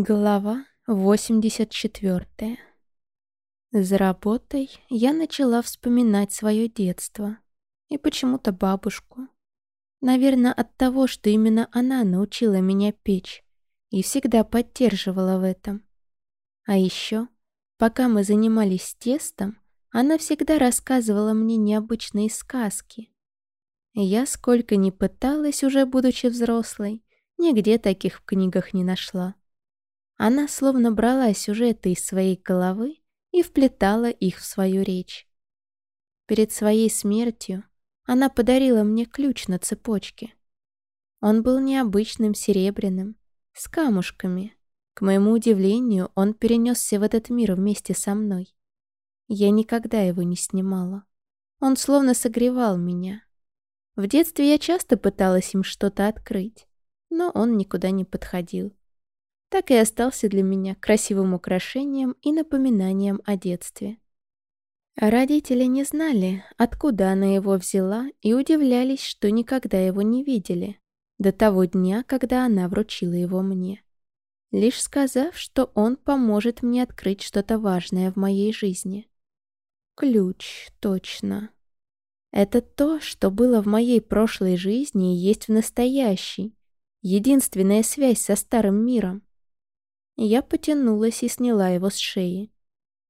Глава 84. За работой я начала вспоминать свое детство и почему-то бабушку. Наверное, от того, что именно она научила меня печь и всегда поддерживала в этом. А еще, пока мы занимались тестом, она всегда рассказывала мне необычные сказки. Я, сколько ни пыталась, уже будучи взрослой, нигде таких в книгах не нашла. Она словно брала сюжеты из своей головы и вплетала их в свою речь. Перед своей смертью она подарила мне ключ на цепочке. Он был необычным серебряным, с камушками. К моему удивлению, он перенесся в этот мир вместе со мной. Я никогда его не снимала. Он словно согревал меня. В детстве я часто пыталась им что-то открыть, но он никуда не подходил так и остался для меня красивым украшением и напоминанием о детстве. Родители не знали, откуда она его взяла, и удивлялись, что никогда его не видели, до того дня, когда она вручила его мне. Лишь сказав, что он поможет мне открыть что-то важное в моей жизни. Ключ, точно. Это то, что было в моей прошлой жизни и есть в настоящей. Единственная связь со старым миром. Я потянулась и сняла его с шеи.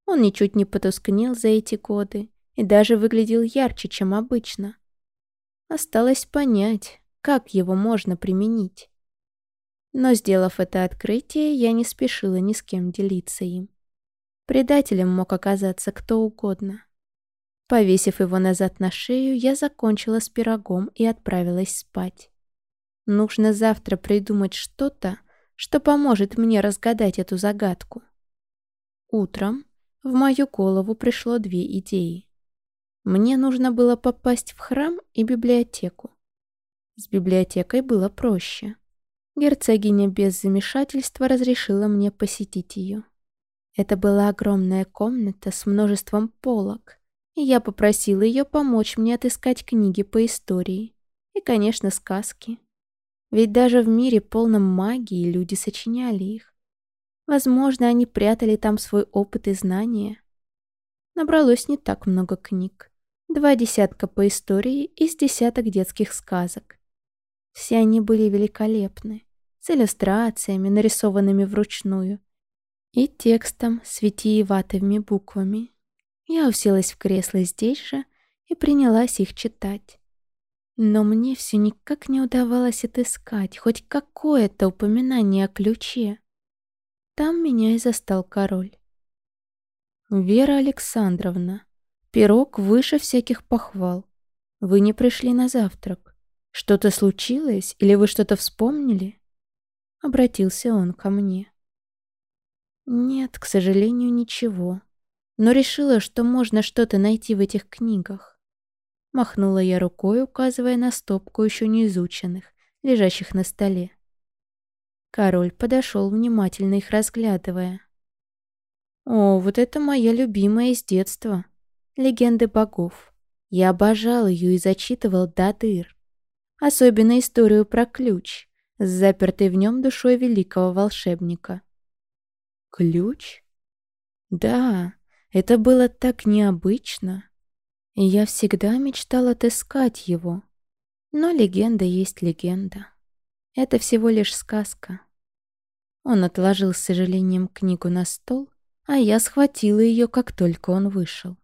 Он ничуть не потускнел за эти годы и даже выглядел ярче, чем обычно. Осталось понять, как его можно применить. Но, сделав это открытие, я не спешила ни с кем делиться им. Предателем мог оказаться кто угодно. Повесив его назад на шею, я закончила с пирогом и отправилась спать. Нужно завтра придумать что-то, что поможет мне разгадать эту загадку. Утром в мою голову пришло две идеи. Мне нужно было попасть в храм и библиотеку. С библиотекой было проще. Герцогиня без замешательства разрешила мне посетить ее. Это была огромная комната с множеством полок, и я попросила ее помочь мне отыскать книги по истории и, конечно, сказки. Ведь даже в мире полном магии люди сочиняли их. Возможно, они прятали там свой опыт и знания. Набралось не так много книг. Два десятка по истории из десяток детских сказок. Все они были великолепны, с иллюстрациями, нарисованными вручную, и текстом с витиеватыми буквами. Я уселась в кресло здесь же и принялась их читать. Но мне все никак не удавалось отыскать хоть какое-то упоминание о ключе. Там меня и застал король. «Вера Александровна, пирог выше всяких похвал. Вы не пришли на завтрак. Что-то случилось или вы что-то вспомнили?» Обратился он ко мне. «Нет, к сожалению, ничего. Но решила, что можно что-то найти в этих книгах. Махнула я рукой, указывая на стопку еще не изученных, лежащих на столе. Король подошел, внимательно их разглядывая. «О, вот это моя любимая из детства. Легенды богов. Я обожал ее и зачитывал до дыр. Особенно историю про ключ, с запертой в нем душой великого волшебника». «Ключ?» «Да, это было так необычно я всегда мечтал отыскать его. Но легенда есть легенда. Это всего лишь сказка. Он отложил с сожалением книгу на стол, а я схватила ее, как только он вышел.